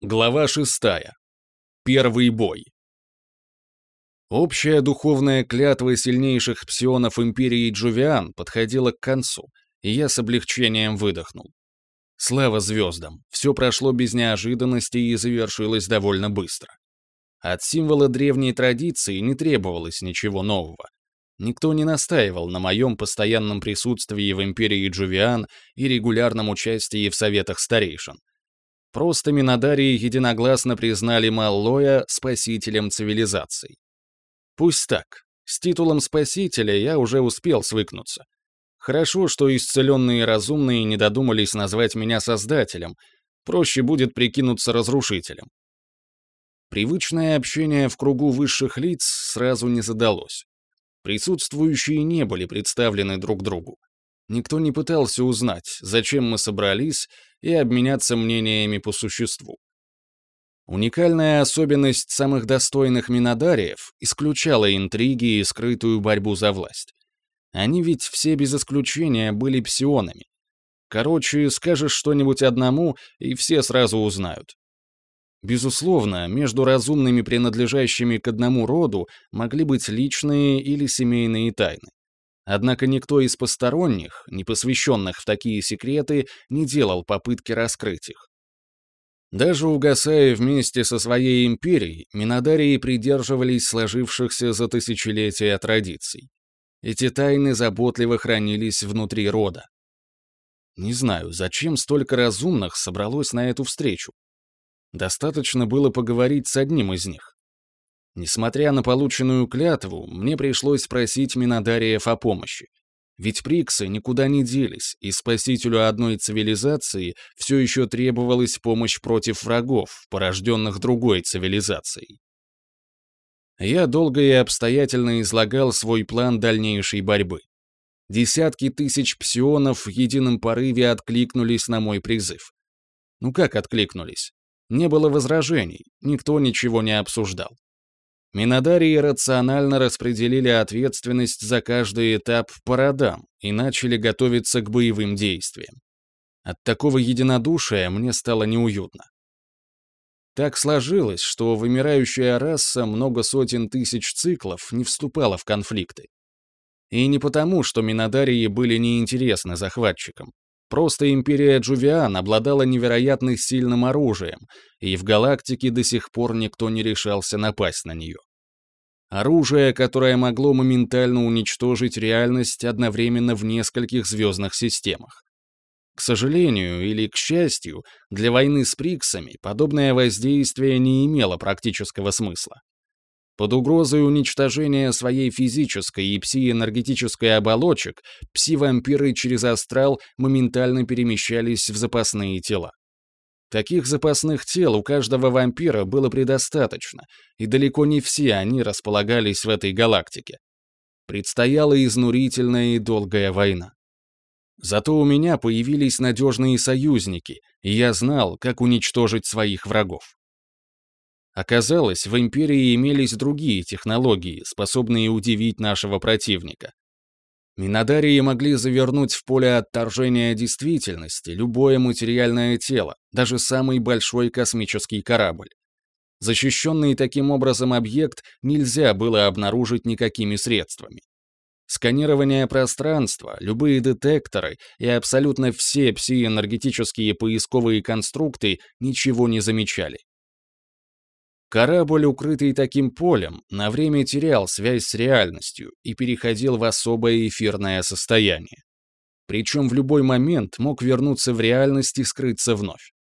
Глава шестая. Первый бой. Общая духовная клятва сильнейших псионов Империи Джувиан подходила к концу, и я с облегчением выдохнул. Слава звездам, все прошло без неожиданности и завершилось довольно быстро. От символа древней традиции не требовалось ничего нового. Никто не настаивал на моем постоянном присутствии в Империи Джувиан и регулярном участии в советах старейшин. Просто Минодарии единогласно признали Маллоя спасителем цивилизаций. Пусть так. С титулом спасителя я уже успел свыкнуться. Хорошо, что исцеленные разумные не додумались назвать меня создателем. Проще будет прикинуться разрушителем. Привычное общение в кругу высших лиц сразу не задалось. Присутствующие не были представлены друг другу. Никто не пытался узнать, зачем мы собрались, и обменяться мнениями по существу. Уникальная особенность самых достойных минодариев исключала интриги и скрытую борьбу за власть. Они ведь все без исключения были псионами. Короче, скажешь что-нибудь одному, и все сразу узнают. Безусловно, между разумными, принадлежащими к одному роду, могли быть личные или семейные тайны. Однако никто из посторонних, не посвященных в такие секреты, не делал попытки раскрыть их. Даже угасая вместе со своей империей, Минодарии придерживались сложившихся за тысячелетия традиций. Эти тайны заботливо хранились внутри рода. Не знаю, зачем столько разумных собралось на эту встречу. Достаточно было поговорить с одним из них. Несмотря на полученную клятву, мне пришлось просить Минодариев о помощи. Ведь приксы никуда не делись, и спасителю одной цивилизации все еще требовалась помощь против врагов, порожденных другой цивилизацией. Я долго и обстоятельно излагал свой план дальнейшей борьбы. Десятки тысяч псионов в едином порыве откликнулись на мой призыв. Ну как откликнулись? Не было возражений, никто ничего не обсуждал. Минодарии рационально распределили ответственность за каждый этап по родам и начали готовиться к боевым действиям. От такого единодушия мне стало неуютно. Так сложилось, что вымирающая раса много сотен тысяч циклов не вступала в конфликты. И не потому, что Минодарии были неинтересны захватчикам. Просто империя Джувиан обладала невероятно сильным оружием, и в галактике до сих пор никто не решался напасть на нее. Оружие, которое могло моментально уничтожить реальность одновременно в нескольких звездных системах. К сожалению или к счастью, для войны с Приксами подобное воздействие не имело практического смысла. Под угрозой уничтожения своей физической и пси-энергетической оболочек, пси-вампиры через астрал моментально перемещались в запасные тела. Таких запасных тел у каждого вампира было предостаточно, и далеко не все они располагались в этой галактике. Предстояла изнурительная и долгая война. Зато у меня появились надежные союзники, и я знал, как уничтожить своих врагов. Оказалось, в Империи имелись другие технологии, способные удивить нашего противника. Минодарии могли завернуть в поле отторжения действительности любое материальное тело, даже самый большой космический корабль. Защищенный таким образом объект нельзя было обнаружить никакими средствами. Сканирование пространства, любые детекторы и абсолютно все псиэнергетические поисковые конструкты ничего не замечали. Корабль, укрытый таким полем, на время терял связь с реальностью и переходил в особое эфирное состояние. Причем в любой момент мог вернуться в реальность и скрыться вновь.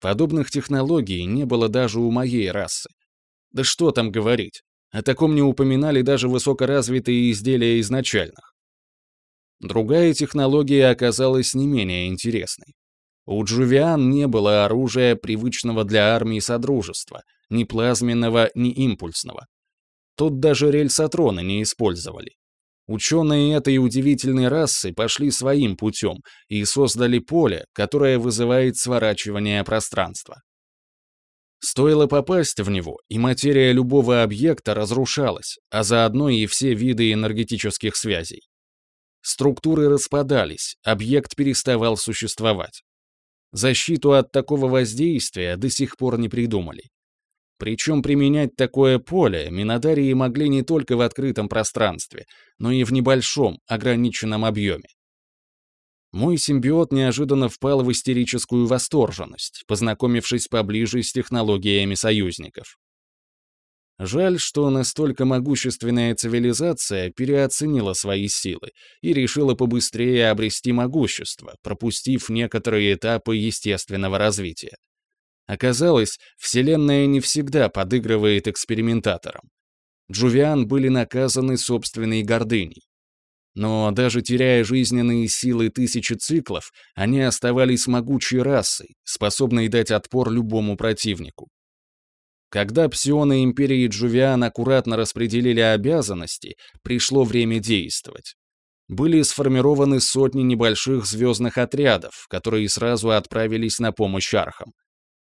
Подобных технологий не было даже у моей расы. Да что там говорить, о таком не упоминали даже высокоразвитые изделия изначальных. Другая технология оказалась не менее интересной. У Джувиан не было оружия, привычного для армии Содружества, ни плазменного, ни импульсного. Тут даже рельсотроны не использовали. Ученые этой удивительной расы пошли своим путем и создали поле, которое вызывает сворачивание пространства. Стоило попасть в него, и материя любого объекта разрушалась, а заодно и все виды энергетических связей. Структуры распадались, объект переставал существовать. Защиту от такого воздействия до сих пор не придумали. Причем применять такое поле минодарии могли не только в открытом пространстве, но и в небольшом, ограниченном объеме. Мой симбиот неожиданно впал в истерическую восторженность, познакомившись поближе с технологиями союзников. Жаль, что настолько могущественная цивилизация переоценила свои силы и решила побыстрее обрести могущество, пропустив некоторые этапы естественного развития. Оказалось, Вселенная не всегда подыгрывает экспериментаторам. Джувиан были наказаны собственной гордыней. Но даже теряя жизненные силы тысячи циклов, они оставались могучей расой, способной дать отпор любому противнику. Когда псионы Империи Джувиан аккуратно распределили обязанности, пришло время действовать. Были сформированы сотни небольших звездных отрядов, которые сразу отправились на помощь архам.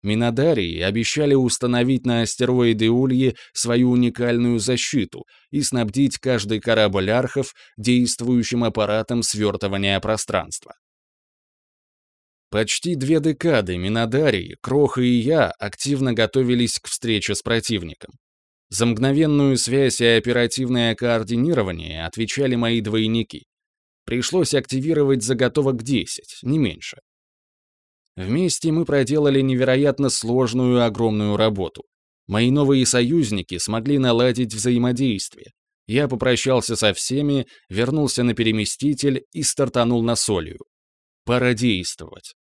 Минодарии обещали установить на астероиде Ульи свою уникальную защиту и снабдить каждый корабль архов действующим аппаратом свертывания пространства. Почти две декады Минодарий, Кроха и я активно готовились к встрече с противником. За мгновенную связь и оперативное координирование отвечали мои двойники. Пришлось активировать заготовок 10, не меньше. Вместе мы проделали невероятно сложную огромную работу. Мои новые союзники смогли наладить взаимодействие. Я попрощался со всеми, вернулся на переместитель и стартанул на Солью. Пора действовать.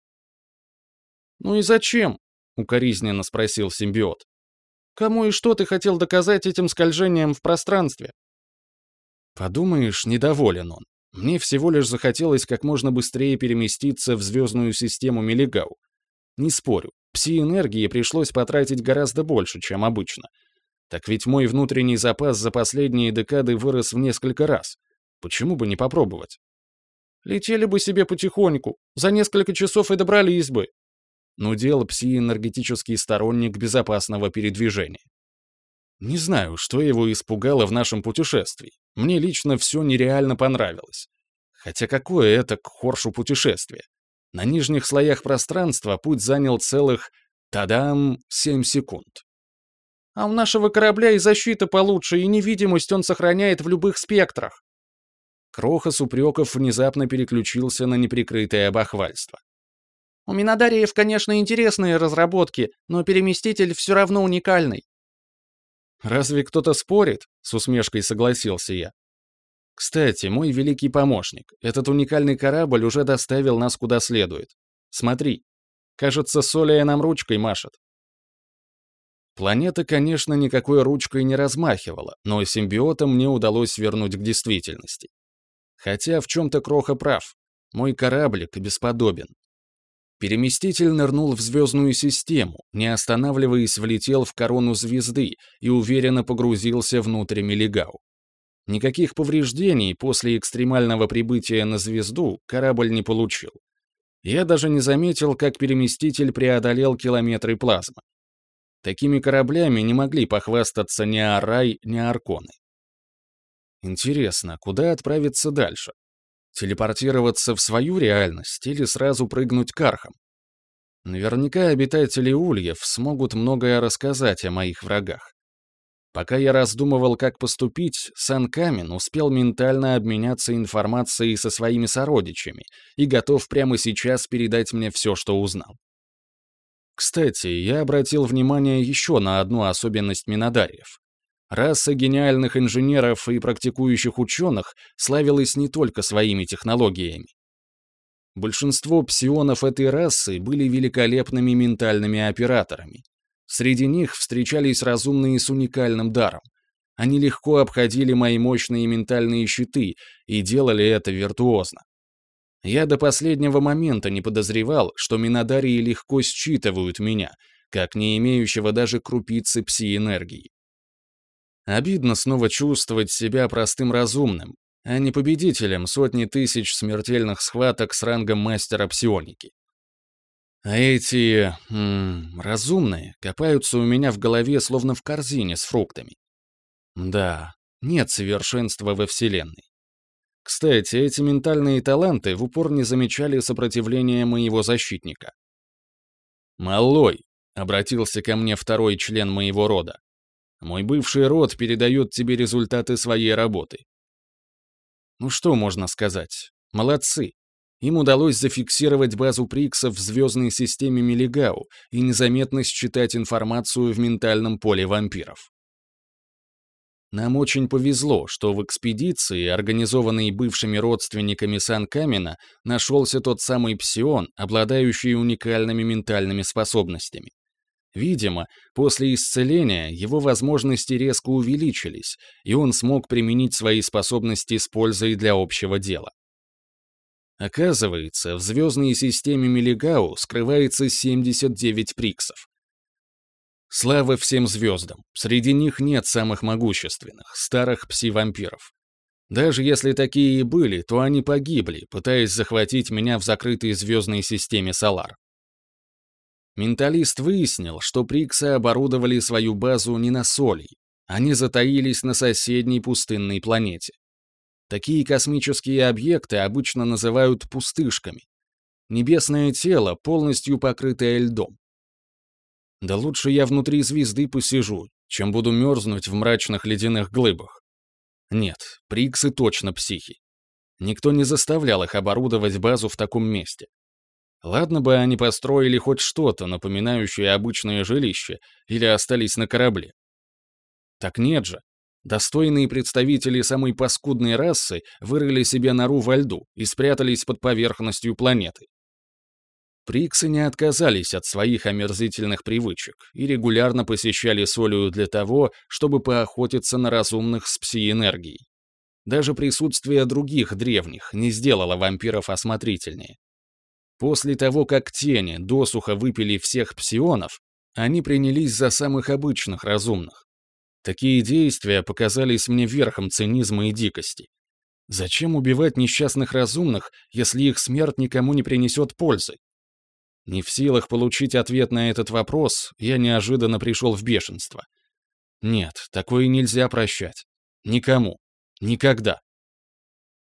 «Ну и зачем?» — укоризненно спросил симбиот. «Кому и что ты хотел доказать этим скольжением в пространстве?» Подумаешь, недоволен он. Мне всего лишь захотелось как можно быстрее переместиться в звездную систему Мелигау. Не спорю, пси-энергии пришлось потратить гораздо больше, чем обычно. Так ведь мой внутренний запас за последние декады вырос в несколько раз. Почему бы не попробовать? Летели бы себе потихоньку, за несколько часов и добрались бы но дело пси-энергетический сторонник безопасного передвижения. Не знаю, что его испугало в нашем путешествии. Мне лично все нереально понравилось. Хотя какое это к Хоршу путешествие? На нижних слоях пространства путь занял целых, тадам, 7 секунд. А у нашего корабля и защита получше, и невидимость он сохраняет в любых спектрах. Кроха с упреков внезапно переключился на неприкрытое бахвальство. У Минодариев, конечно, интересные разработки, но переместитель все равно уникальный. «Разве кто-то спорит?» — с усмешкой согласился я. «Кстати, мой великий помощник, этот уникальный корабль уже доставил нас куда следует. Смотри, кажется, Солия нам ручкой машет». Планета, конечно, никакой ручкой не размахивала, но симбиота мне удалось вернуть к действительности. Хотя в чем-то Кроха прав. Мой кораблик бесподобен. Переместитель нырнул в звездную систему, не останавливаясь, влетел в корону звезды и уверенно погрузился внутрь Мелигау. Никаких повреждений после экстремального прибытия на звезду корабль не получил. Я даже не заметил, как переместитель преодолел километры плазмы. Такими кораблями не могли похвастаться ни Арай, ни Арконы. Интересно, куда отправиться дальше? Телепортироваться в свою реальность или сразу прыгнуть к архам? Наверняка обитатели Ульев смогут многое рассказать о моих врагах. Пока я раздумывал, как поступить, Сан Камен успел ментально обменяться информацией со своими сородичами и готов прямо сейчас передать мне все, что узнал. Кстати, я обратил внимание еще на одну особенность Минодариев. Раса гениальных инженеров и практикующих ученых славилась не только своими технологиями. Большинство псионов этой расы были великолепными ментальными операторами. Среди них встречались разумные с уникальным даром. Они легко обходили мои мощные ментальные щиты и делали это виртуозно. Я до последнего момента не подозревал, что минодарии легко считывают меня, как не имеющего даже крупицы пси-энергии. Обидно снова чувствовать себя простым разумным, а не победителем сотни тысяч смертельных схваток с рангом мастера псионики. А эти... М разумные копаются у меня в голове словно в корзине с фруктами. Да, нет совершенства во Вселенной. Кстати, эти ментальные таланты в упор не замечали сопротивления моего защитника. «Малой», — обратился ко мне второй член моего рода, «мой бывший род передает тебе результаты своей работы». Ну что можно сказать? Молодцы. Им удалось зафиксировать базу Приксов в звездной системе Мелигау и незаметно считать информацию в ментальном поле вампиров. Нам очень повезло, что в экспедиции, организованной бывшими родственниками Сан-Камена, нашелся тот самый псион, обладающий уникальными ментальными способностями. Видимо, после исцеления его возможности резко увеличились, и он смог применить свои способности с пользой для общего дела. Оказывается, в звездной системе Мелигау скрывается 79 приксов. Слава всем звездам. Среди них нет самых могущественных, старых пси-вампиров. Даже если такие и были, то они погибли, пытаясь захватить меня в закрытой звездной системе Солар. Менталист выяснил, что Приксы оборудовали свою базу не на Солей, они затаились на соседней пустынной планете. Такие космические объекты обычно называют пустышками. Небесное тело, полностью покрытое льдом. Да лучше я внутри звезды посижу, чем буду мерзнуть в мрачных ледяных глыбах. Нет, приксы точно психи. Никто не заставлял их оборудовать базу в таком месте. Ладно бы они построили хоть что-то, напоминающее обычное жилище, или остались на корабле. Так нет же. Достойные представители самой паскудной расы вырыли себе нору во льду и спрятались под поверхностью планеты. Приксы не отказались от своих омерзительных привычек и регулярно посещали Солию для того, чтобы поохотиться на разумных с пси-энергией. Даже присутствие других древних не сделало вампиров осмотрительнее. После того, как тени досуха выпили всех псионов, они принялись за самых обычных разумных. Такие действия показались мне верхом цинизма и дикости. Зачем убивать несчастных разумных, если их смерть никому не принесет пользы? Не в силах получить ответ на этот вопрос, я неожиданно пришел в бешенство. Нет, такое нельзя прощать. Никому. Никогда.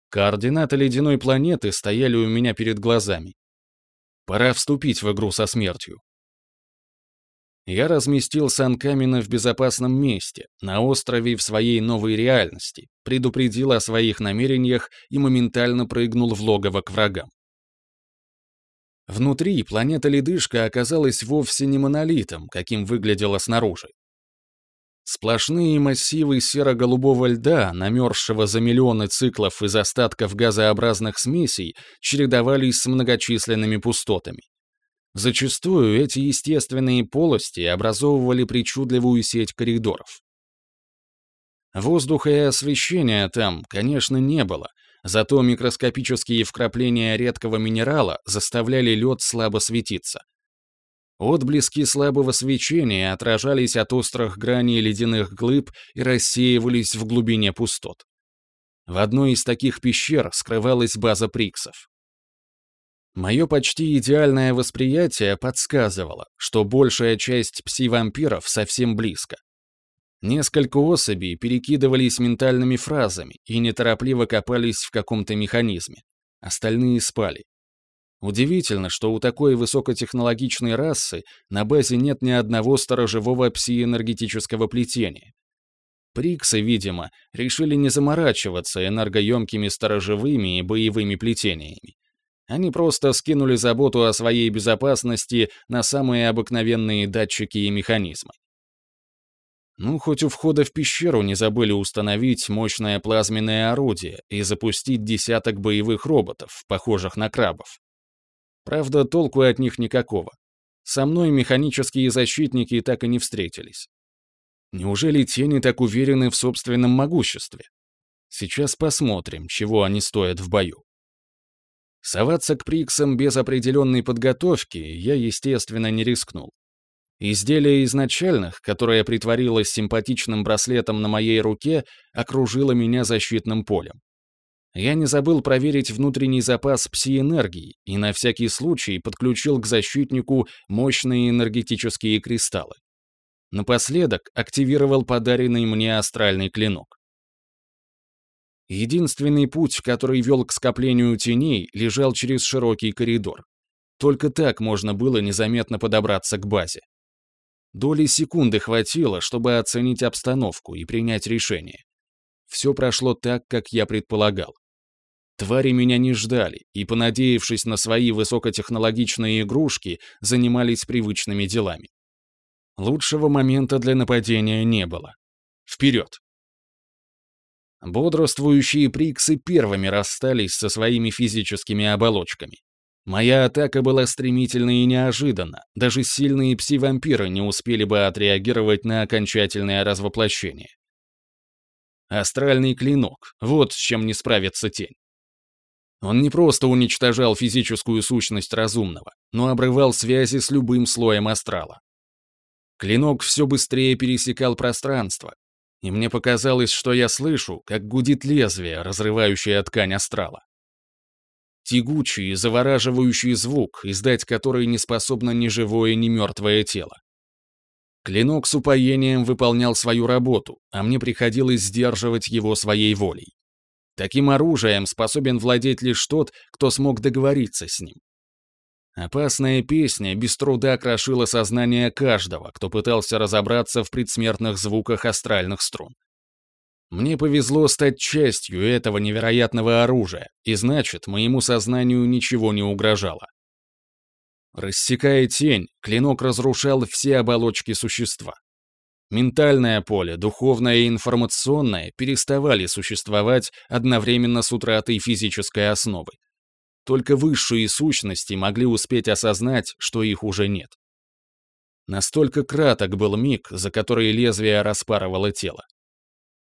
Координаты ледяной планеты стояли у меня перед глазами. Пора вступить в игру со смертью. Я разместил Сан-Камена в безопасном месте, на острове в своей новой реальности, предупредил о своих намерениях и моментально прыгнул в логово к врагам. Внутри планета-ледышка оказалась вовсе не монолитом, каким выглядела снаружи. Сплошные массивы серо-голубого льда, намерзшего за миллионы циклов из остатков газообразных смесей, чередовались с многочисленными пустотами. Зачастую эти естественные полости образовывали причудливую сеть коридоров. Воздуха и освещения там, конечно, не было, Зато микроскопические вкрапления редкого минерала заставляли лед слабо светиться. Отблески слабого свечения отражались от острых граней ледяных глыб и рассеивались в глубине пустот. В одной из таких пещер скрывалась база Приксов. Мое почти идеальное восприятие подсказывало, что большая часть пси-вампиров совсем близко. Несколько особей перекидывались ментальными фразами и неторопливо копались в каком-то механизме. Остальные спали. Удивительно, что у такой высокотехнологичной расы на базе нет ни одного сторожевого псиэнергетического плетения. Приксы, видимо, решили не заморачиваться энергоемкими сторожевыми и боевыми плетениями. Они просто скинули заботу о своей безопасности на самые обыкновенные датчики и механизмы. Ну, хоть у входа в пещеру не забыли установить мощное плазменное орудие и запустить десяток боевых роботов, похожих на крабов. Правда, толку от них никакого. Со мной механические защитники так и не встретились. Неужели тени так уверены в собственном могуществе? Сейчас посмотрим, чего они стоят в бою. Соваться к Приксам без определенной подготовки я, естественно, не рискнул. Изделие изначальных, которое притворилось симпатичным браслетом на моей руке, окружило меня защитным полем. Я не забыл проверить внутренний запас пси-энергии и на всякий случай подключил к защитнику мощные энергетические кристаллы. Напоследок активировал подаренный мне астральный клинок. Единственный путь, который вел к скоплению теней, лежал через широкий коридор. Только так можно было незаметно подобраться к базе. Доли секунды хватило, чтобы оценить обстановку и принять решение. Все прошло так, как я предполагал. Твари меня не ждали и, понадеявшись на свои высокотехнологичные игрушки, занимались привычными делами. Лучшего момента для нападения не было. Вперед! Бодрствующие приксы первыми расстались со своими физическими оболочками. Моя атака была стремительна и неожиданна, даже сильные пси-вампиры не успели бы отреагировать на окончательное развоплощение. Астральный клинок — вот с чем не справится тень. Он не просто уничтожал физическую сущность разумного, но обрывал связи с любым слоем астрала. Клинок все быстрее пересекал пространство, и мне показалось, что я слышу, как гудит лезвие, разрывающее ткань астрала. Тягучий, завораживающий звук, издать который не способно ни живое, ни мертвое тело. Клинок с упоением выполнял свою работу, а мне приходилось сдерживать его своей волей. Таким оружием способен владеть лишь тот, кто смог договориться с ним. Опасная песня без труда крошила сознание каждого, кто пытался разобраться в предсмертных звуках астральных струн. Мне повезло стать частью этого невероятного оружия, и значит, моему сознанию ничего не угрожало. Рассекая тень, клинок разрушал все оболочки существа. Ментальное поле, духовное и информационное переставали существовать одновременно с утратой физической основы. Только высшие сущности могли успеть осознать, что их уже нет. Настолько краток был миг, за который лезвие распарывало тело.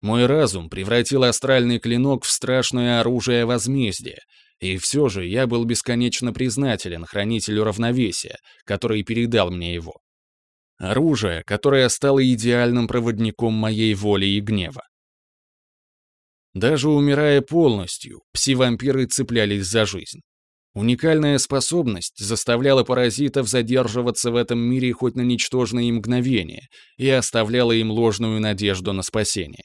Мой разум превратил астральный клинок в страшное оружие возмездия, и все же я был бесконечно признателен хранителю равновесия, который передал мне его. Оружие, которое стало идеальным проводником моей воли и гнева. Даже умирая полностью, пси-вампиры цеплялись за жизнь. Уникальная способность заставляла паразитов задерживаться в этом мире хоть на ничтожные мгновения и оставляла им ложную надежду на спасение.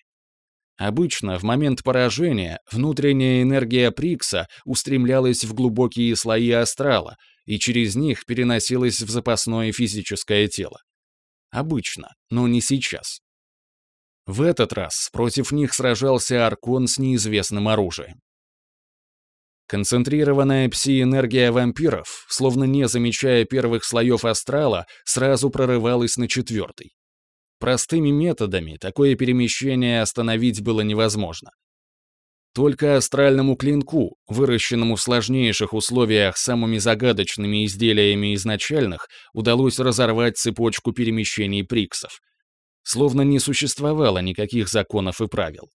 Обычно в момент поражения внутренняя энергия Прикса устремлялась в глубокие слои астрала и через них переносилась в запасное физическое тело. Обычно, но не сейчас. В этот раз против них сражался Аркон с неизвестным оружием. Концентрированная пси-энергия вампиров, словно не замечая первых слоев астрала, сразу прорывалась на четвертый. Простыми методами такое перемещение остановить было невозможно. Только астральному клинку, выращенному в сложнейших условиях самыми загадочными изделиями изначальных, удалось разорвать цепочку перемещений приксов. Словно не существовало никаких законов и правил.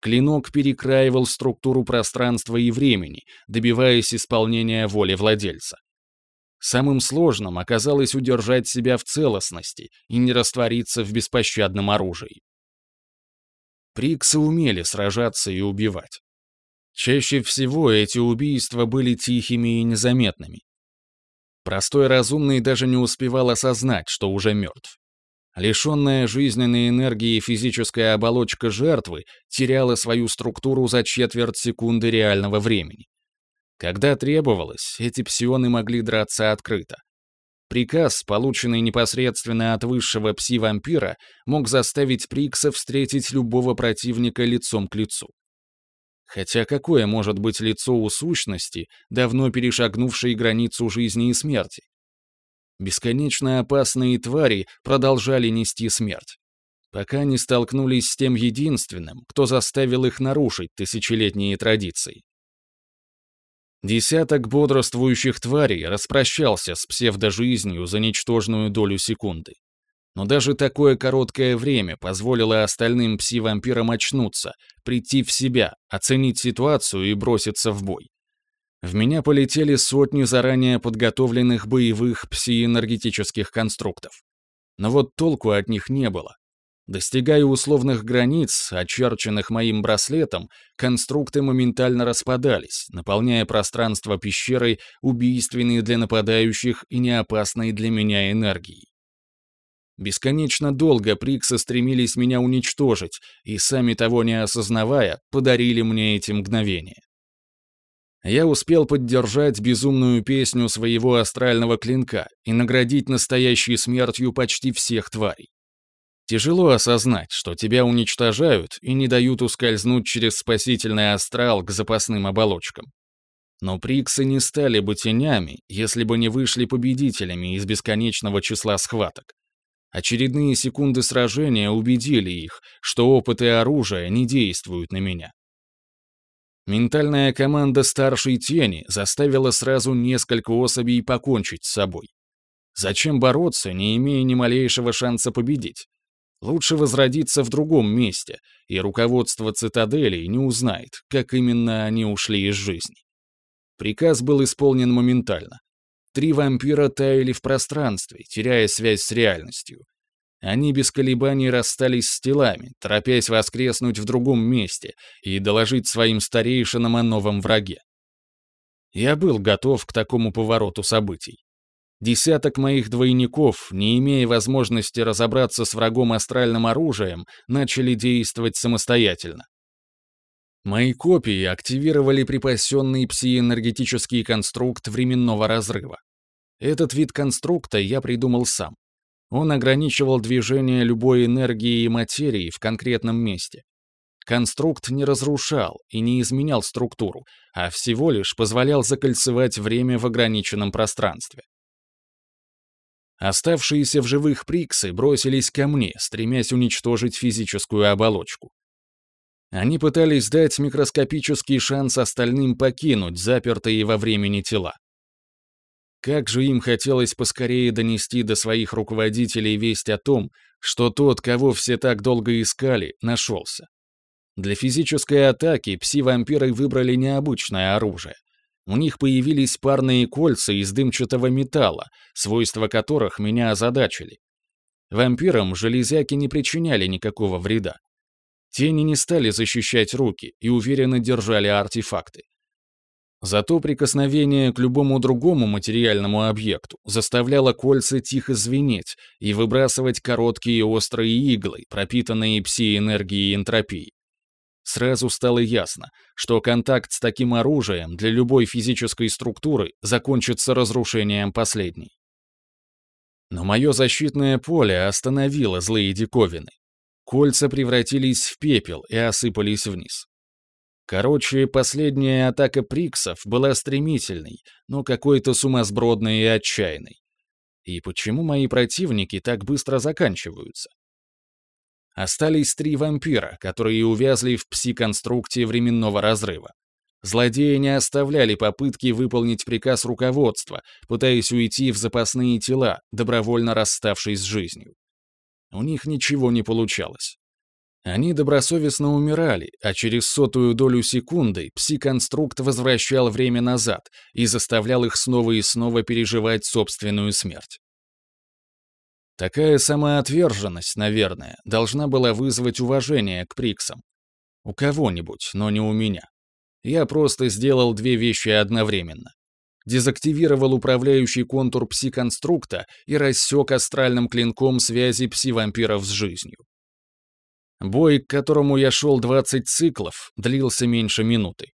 Клинок перекраивал структуру пространства и времени, добиваясь исполнения воли владельца. Самым сложным оказалось удержать себя в целостности и не раствориться в беспощадном оружии. Приксы умели сражаться и убивать. Чаще всего эти убийства были тихими и незаметными. Простой разумный даже не успевал осознать, что уже мертв. Лишенная жизненной энергии физическая оболочка жертвы теряла свою структуру за четверть секунды реального времени. Когда требовалось, эти псионы могли драться открыто. Приказ, полученный непосредственно от высшего пси-вампира, мог заставить Прикса встретить любого противника лицом к лицу. Хотя какое может быть лицо у сущности, давно перешагнувшей границу жизни и смерти? Бесконечно опасные твари продолжали нести смерть, пока не столкнулись с тем единственным, кто заставил их нарушить тысячелетние традиции. Десяток бодрствующих тварей распрощался с псевдожизнью за ничтожную долю секунды. Но даже такое короткое время позволило остальным пси-вампирам очнуться, прийти в себя, оценить ситуацию и броситься в бой. В меня полетели сотни заранее подготовленных боевых пси-энергетических конструктов. Но вот толку от них не было. Достигая условных границ, очерченных моим браслетом, конструкты моментально распадались, наполняя пространство пещерой убийственной для нападающих и неопасной для меня энергией. Бесконечно долго Приксы стремились меня уничтожить, и, сами того не осознавая, подарили мне эти мгновения. Я успел поддержать безумную песню своего астрального клинка и наградить настоящей смертью почти всех тварей. Тяжело осознать, что тебя уничтожают и не дают ускользнуть через спасительный астрал к запасным оболочкам. Но приксы не стали бы тенями, если бы не вышли победителями из бесконечного числа схваток. Очередные секунды сражения убедили их, что опыт и оружие не действуют на меня. Ментальная команда старшей тени заставила сразу несколько особей покончить с собой. Зачем бороться, не имея ни малейшего шанса победить? Лучше возродиться в другом месте, и руководство цитадели не узнает, как именно они ушли из жизни. Приказ был исполнен моментально. Три вампира таяли в пространстве, теряя связь с реальностью. Они без колебаний расстались с телами, торопясь воскреснуть в другом месте и доложить своим старейшинам о новом враге. Я был готов к такому повороту событий. Десяток моих двойников, не имея возможности разобраться с врагом астральным оружием, начали действовать самостоятельно. Мои копии активировали припасенный псиэнергетический конструкт временного разрыва. Этот вид конструкта я придумал сам. Он ограничивал движение любой энергии и материи в конкретном месте. Конструкт не разрушал и не изменял структуру, а всего лишь позволял закольцевать время в ограниченном пространстве. Оставшиеся в живых приксы бросились ко мне, стремясь уничтожить физическую оболочку. Они пытались дать микроскопический шанс остальным покинуть запертые во времени тела. Как же им хотелось поскорее донести до своих руководителей весть о том, что тот, кого все так долго искали, нашелся. Для физической атаки пси-вампиры выбрали необычное оружие. У них появились парные кольца из дымчатого металла, свойства которых меня озадачили. Вампирам железяки не причиняли никакого вреда. Тени не стали защищать руки и уверенно держали артефакты. Зато прикосновение к любому другому материальному объекту заставляло кольца тихо звенеть и выбрасывать короткие острые иглы, пропитанные пси-энергией энтропии. Сразу стало ясно, что контакт с таким оружием для любой физической структуры закончится разрушением последней. Но мое защитное поле остановило злые диковины. Кольца превратились в пепел и осыпались вниз. Короче, последняя атака Приксов была стремительной, но какой-то сумасбродной и отчаянной. И почему мои противники так быстро заканчиваются? Остались три вампира, которые увязли в пси-конструкте временного разрыва. Злодеи не оставляли попытки выполнить приказ руководства, пытаясь уйти в запасные тела, добровольно расставшись с жизнью. У них ничего не получалось. Они добросовестно умирали, а через сотую долю секунды пси-конструкт возвращал время назад и заставлял их снова и снова переживать собственную смерть. Такая самоотверженность, наверное, должна была вызвать уважение к Приксам. У кого-нибудь, но не у меня. Я просто сделал две вещи одновременно. Дезактивировал управляющий контур пси-конструкта и рассек астральным клинком связи пси-вампиров с жизнью. Бой, к которому я шел 20 циклов, длился меньше минуты.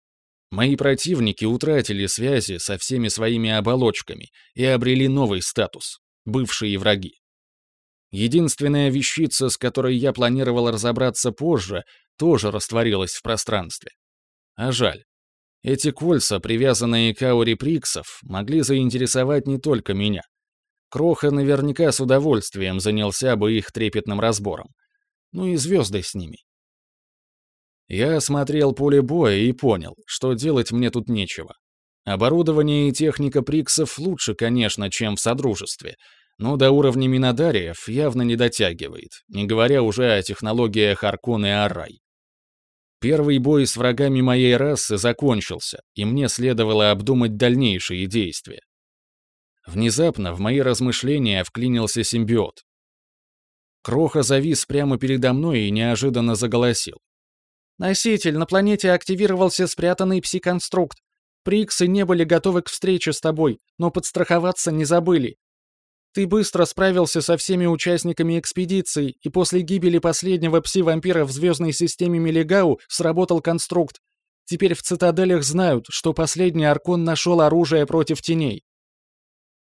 Мои противники утратили связи со всеми своими оболочками и обрели новый статус — бывшие враги. Единственная вещица, с которой я планировал разобраться позже, тоже растворилась в пространстве. А жаль. Эти кольца, привязанные к ауре Приксов, могли заинтересовать не только меня. Кроха наверняка с удовольствием занялся бы их трепетным разбором ну и звезды с ними. Я осмотрел поле боя и понял, что делать мне тут нечего. Оборудование и техника Приксов лучше, конечно, чем в Содружестве, но до уровня Минодариев явно не дотягивает, не говоря уже о технологиях Аркон и Аррай. Первый бой с врагами моей расы закончился, и мне следовало обдумать дальнейшие действия. Внезапно в мои размышления вклинился симбиот. Кроха завис прямо передо мной и неожиданно заголосил. «Носитель, на планете активировался спрятанный пси-конструкт. Приксы не были готовы к встрече с тобой, но подстраховаться не забыли. Ты быстро справился со всеми участниками экспедиции, и после гибели последнего пси-вампира в звездной системе Мелигау сработал конструкт. Теперь в цитаделях знают, что последний Аркон нашел оружие против теней.